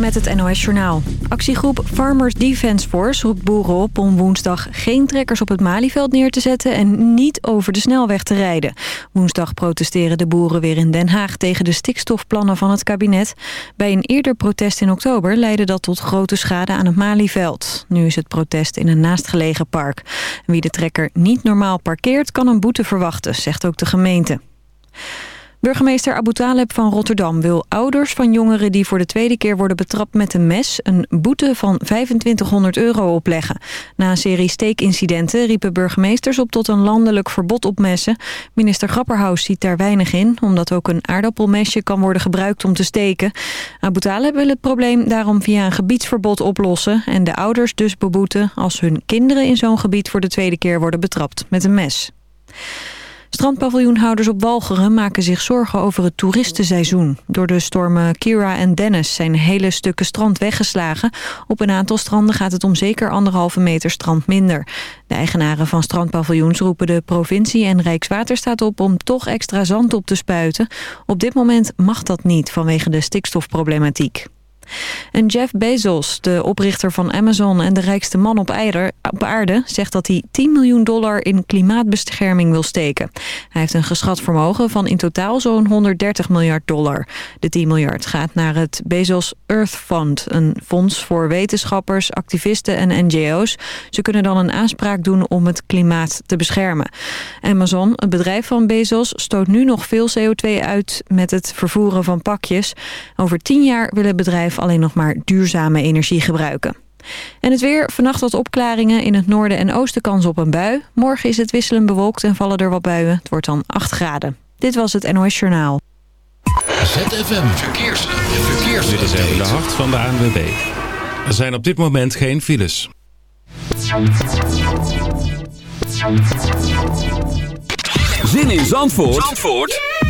met het NOS Journaal. Actiegroep Farmers Defence Force roept boeren op om woensdag geen trekkers op het Malieveld neer te zetten en niet over de snelweg te rijden. Woensdag protesteren de boeren weer in Den Haag tegen de stikstofplannen van het kabinet. Bij een eerder protest in oktober leidde dat tot grote schade aan het Malieveld. Nu is het protest in een naastgelegen park. Wie de trekker niet normaal parkeert kan een boete verwachten, zegt ook de gemeente. Burgemeester Abu Taleb van Rotterdam wil ouders van jongeren die voor de tweede keer worden betrapt met een mes een boete van 2500 euro opleggen. Na een serie steekincidenten riepen burgemeesters op tot een landelijk verbod op messen. Minister Grapperhaus ziet daar weinig in, omdat ook een aardappelmesje kan worden gebruikt om te steken. Abu Taleb wil het probleem daarom via een gebiedsverbod oplossen en de ouders dus beboeten als hun kinderen in zo'n gebied voor de tweede keer worden betrapt met een mes. Strandpaviljoenhouders op Walcheren maken zich zorgen over het toeristenseizoen. Door de stormen Kira en Dennis zijn hele stukken strand weggeslagen. Op een aantal stranden gaat het om zeker anderhalve meter strand minder. De eigenaren van strandpaviljoens roepen de provincie en Rijkswaterstaat op om toch extra zand op te spuiten. Op dit moment mag dat niet vanwege de stikstofproblematiek. En Jeff Bezos, de oprichter van Amazon en de rijkste man op, aarde... zegt dat hij 10 miljoen dollar in klimaatbescherming wil steken. Hij heeft een geschat vermogen van in totaal zo'n 130 miljard dollar. De 10 miljard gaat naar het Bezos Earth Fund... een fonds voor wetenschappers, activisten en NGO's. Ze kunnen dan een aanspraak doen om het klimaat te beschermen. Amazon, het bedrijf van Bezos, stoot nu nog veel CO2 uit... met het vervoeren van pakjes. Over 10 jaar wil het bedrijf alleen nog maar duurzame energie gebruiken. En het weer, vannacht wat opklaringen. In het noorden en oosten kans op een bui. Morgen is het wisselend bewolkt en vallen er wat buien. Het wordt dan 8 graden. Dit was het NOS Journaal. ZFM Verkeers. Verkeers. Dit is even de hart van de ANWB. Er zijn op dit moment geen files. Zin in Zandvoort, Zandvoort?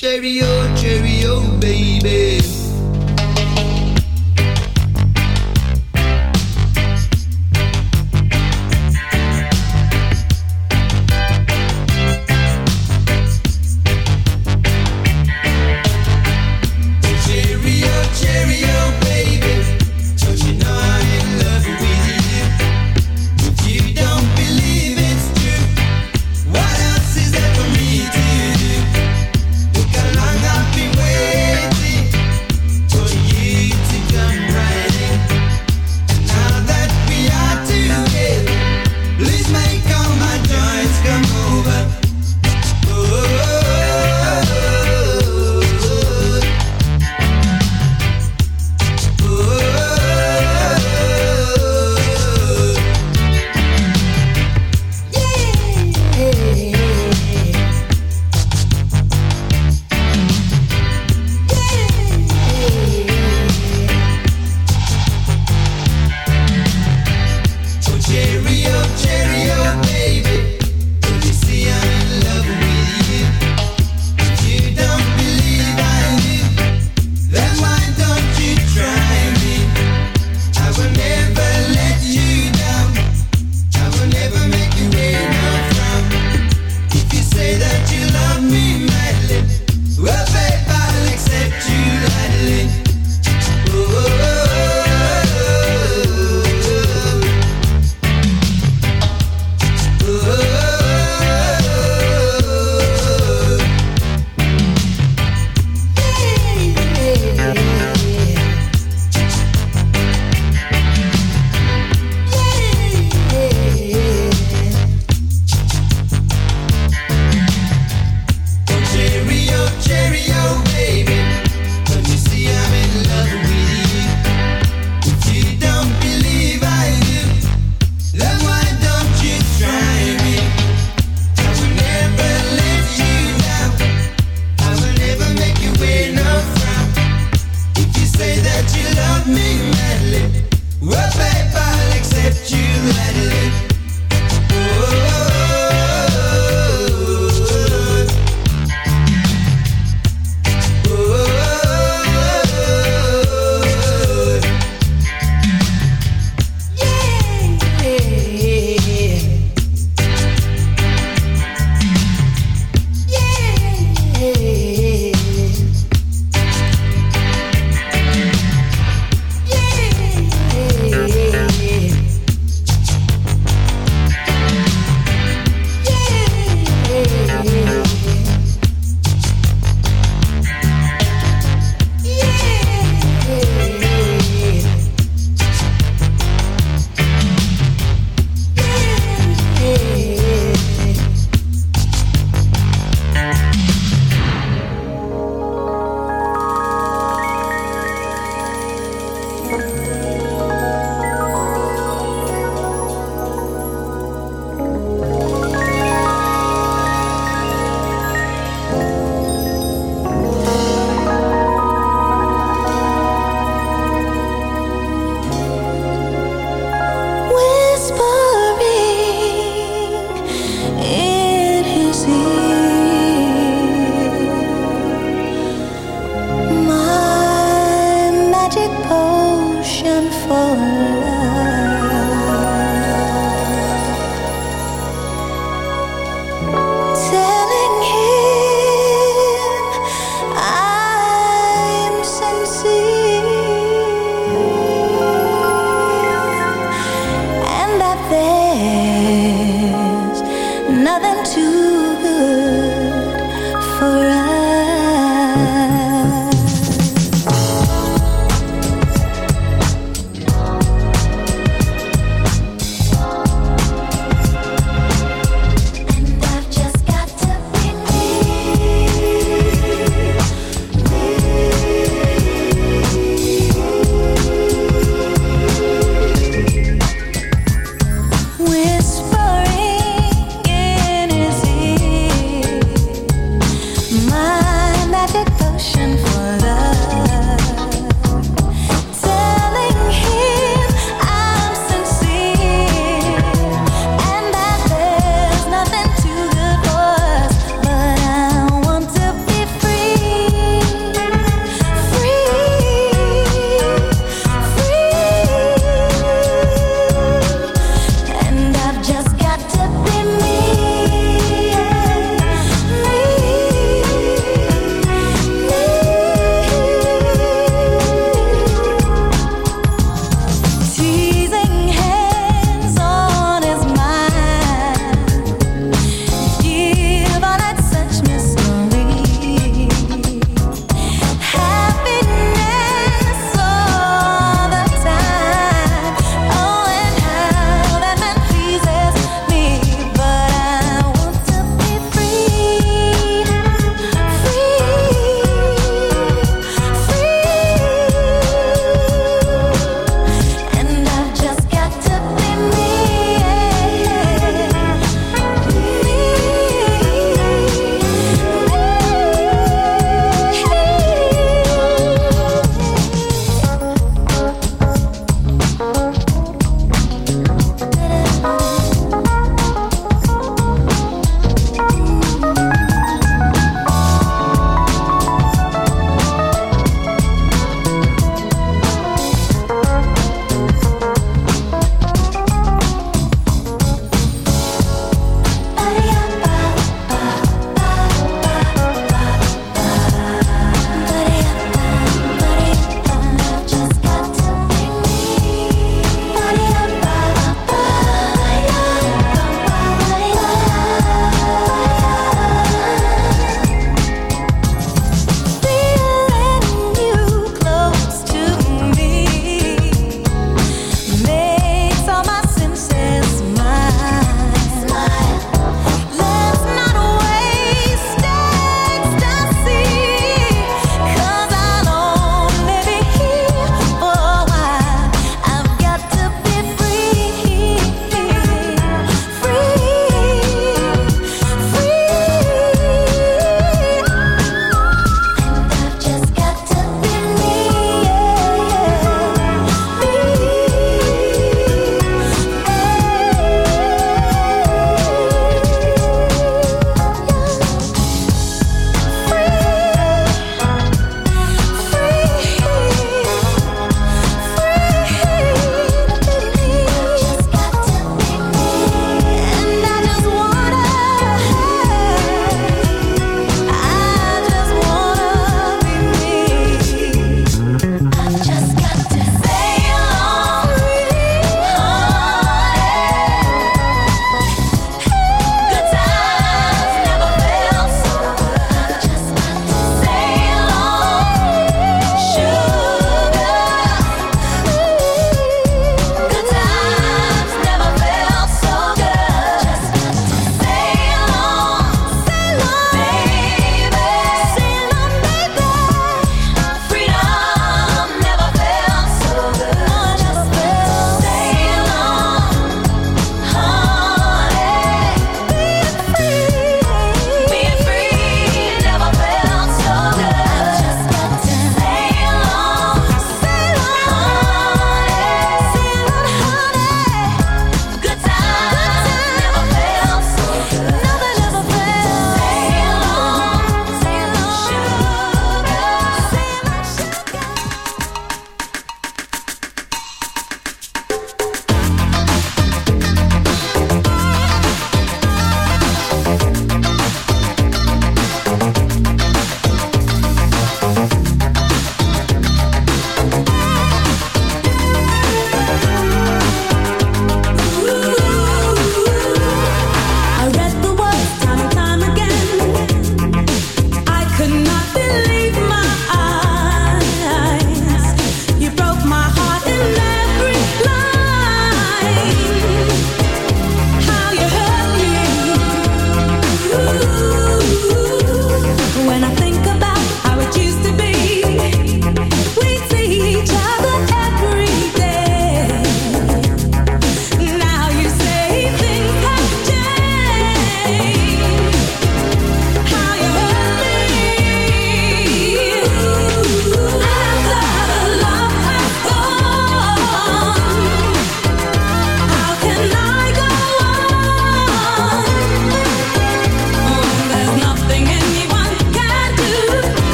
Cheerio, cheerio, baby.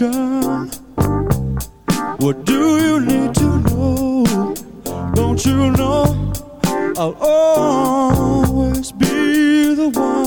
What do you need to know? Don't you know I'll always be the one?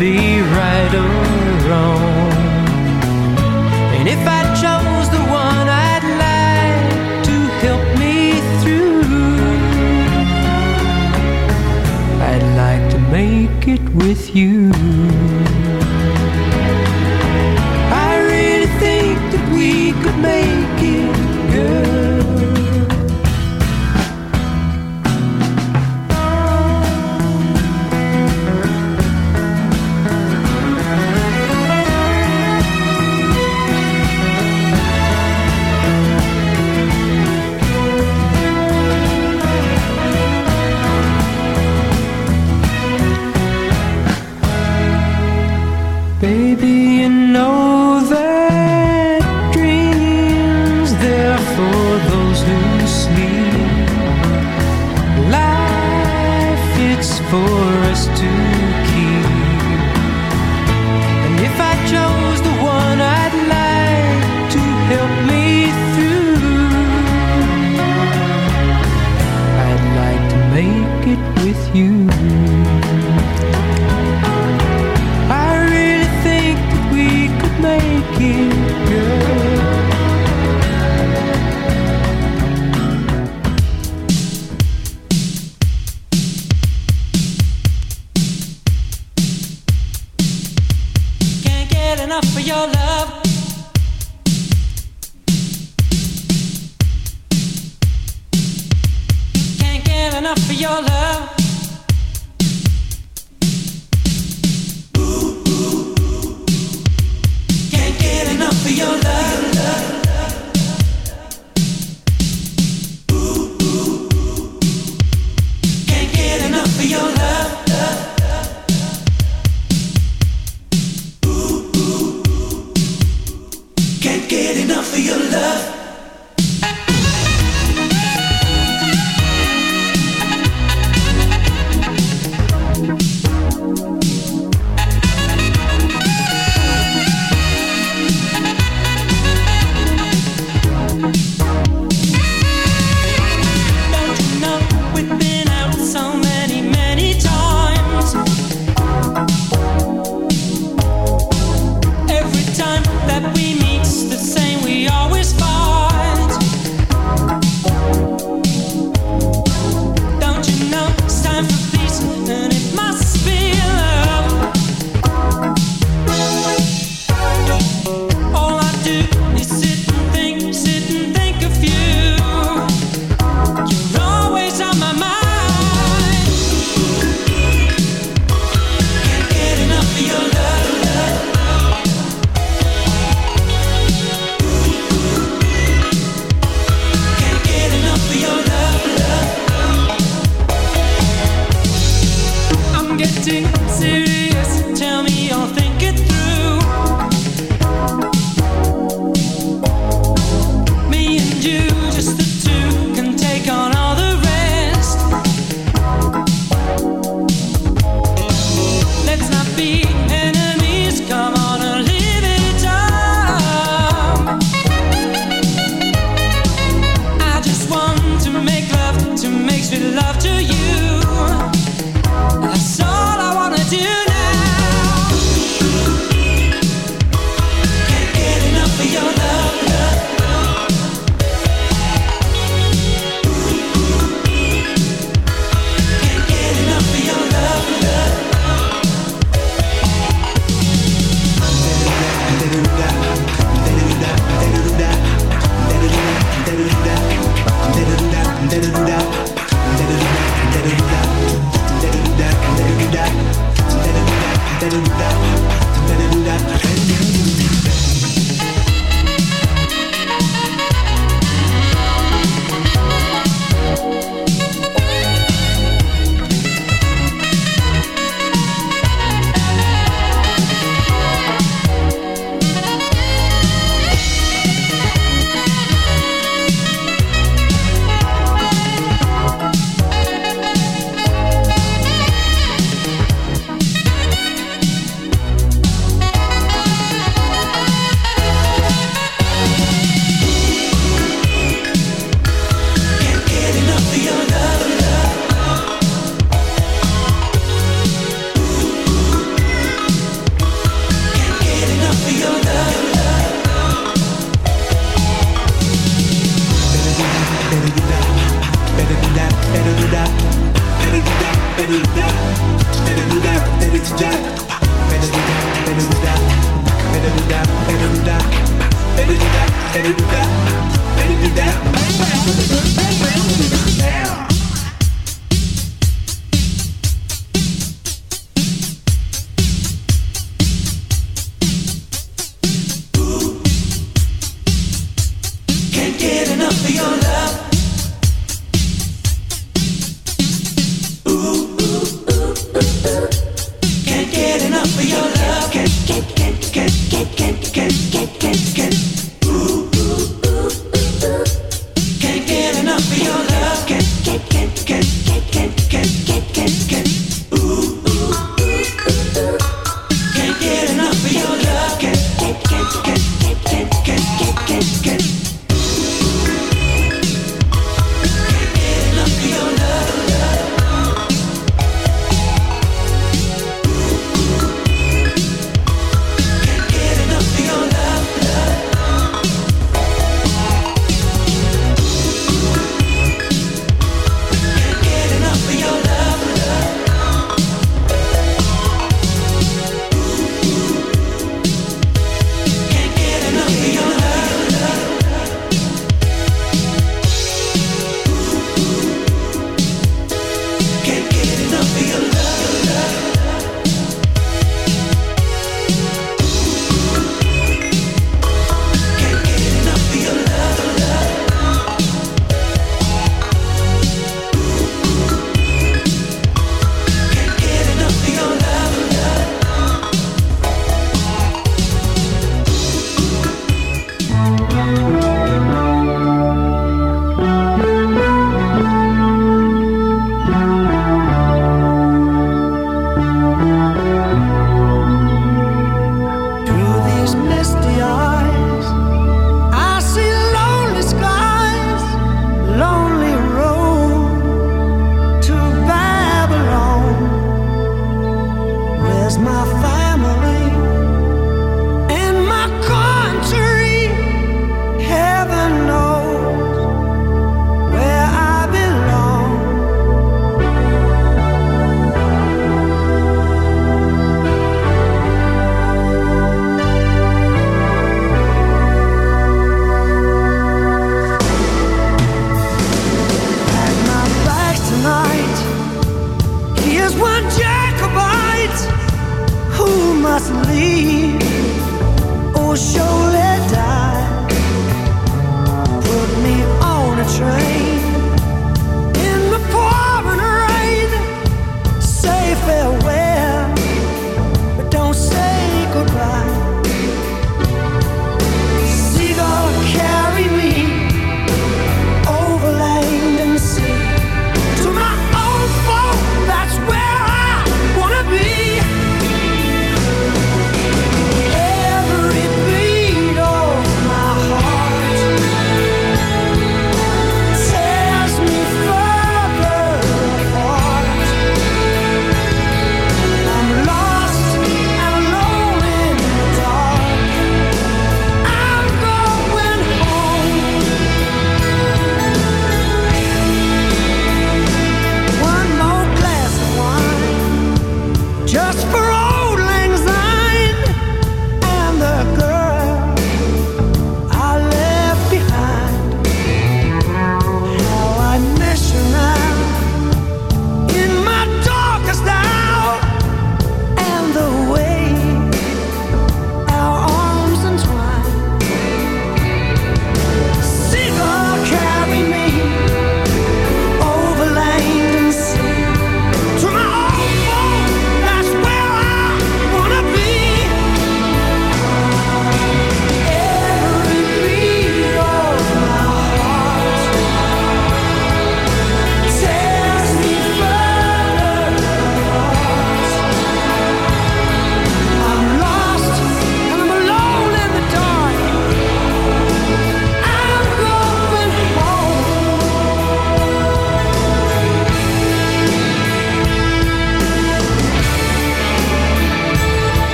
be right or wrong. And if I chose the one I'd like to help me through, I'd like to make it with you. to you.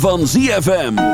Van ZFM.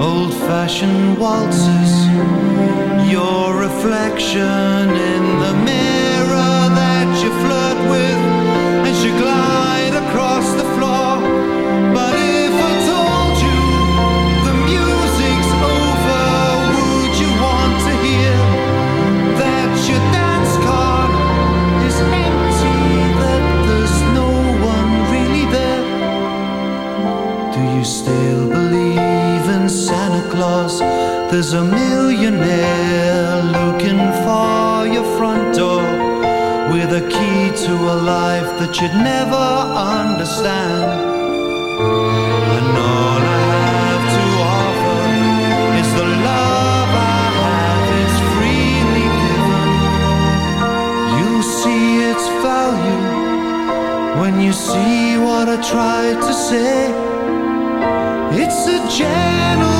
old-fashioned waltzes. Your reflection There's a millionaire looking for your front door with a key to a life that you'd never understand. And all I have to offer is the love I have, it's freely given. You'll see its value when you see what I tried to say. It's a gentle.